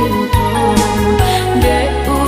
thiên thôn để u